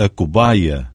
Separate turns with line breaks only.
a cobaia.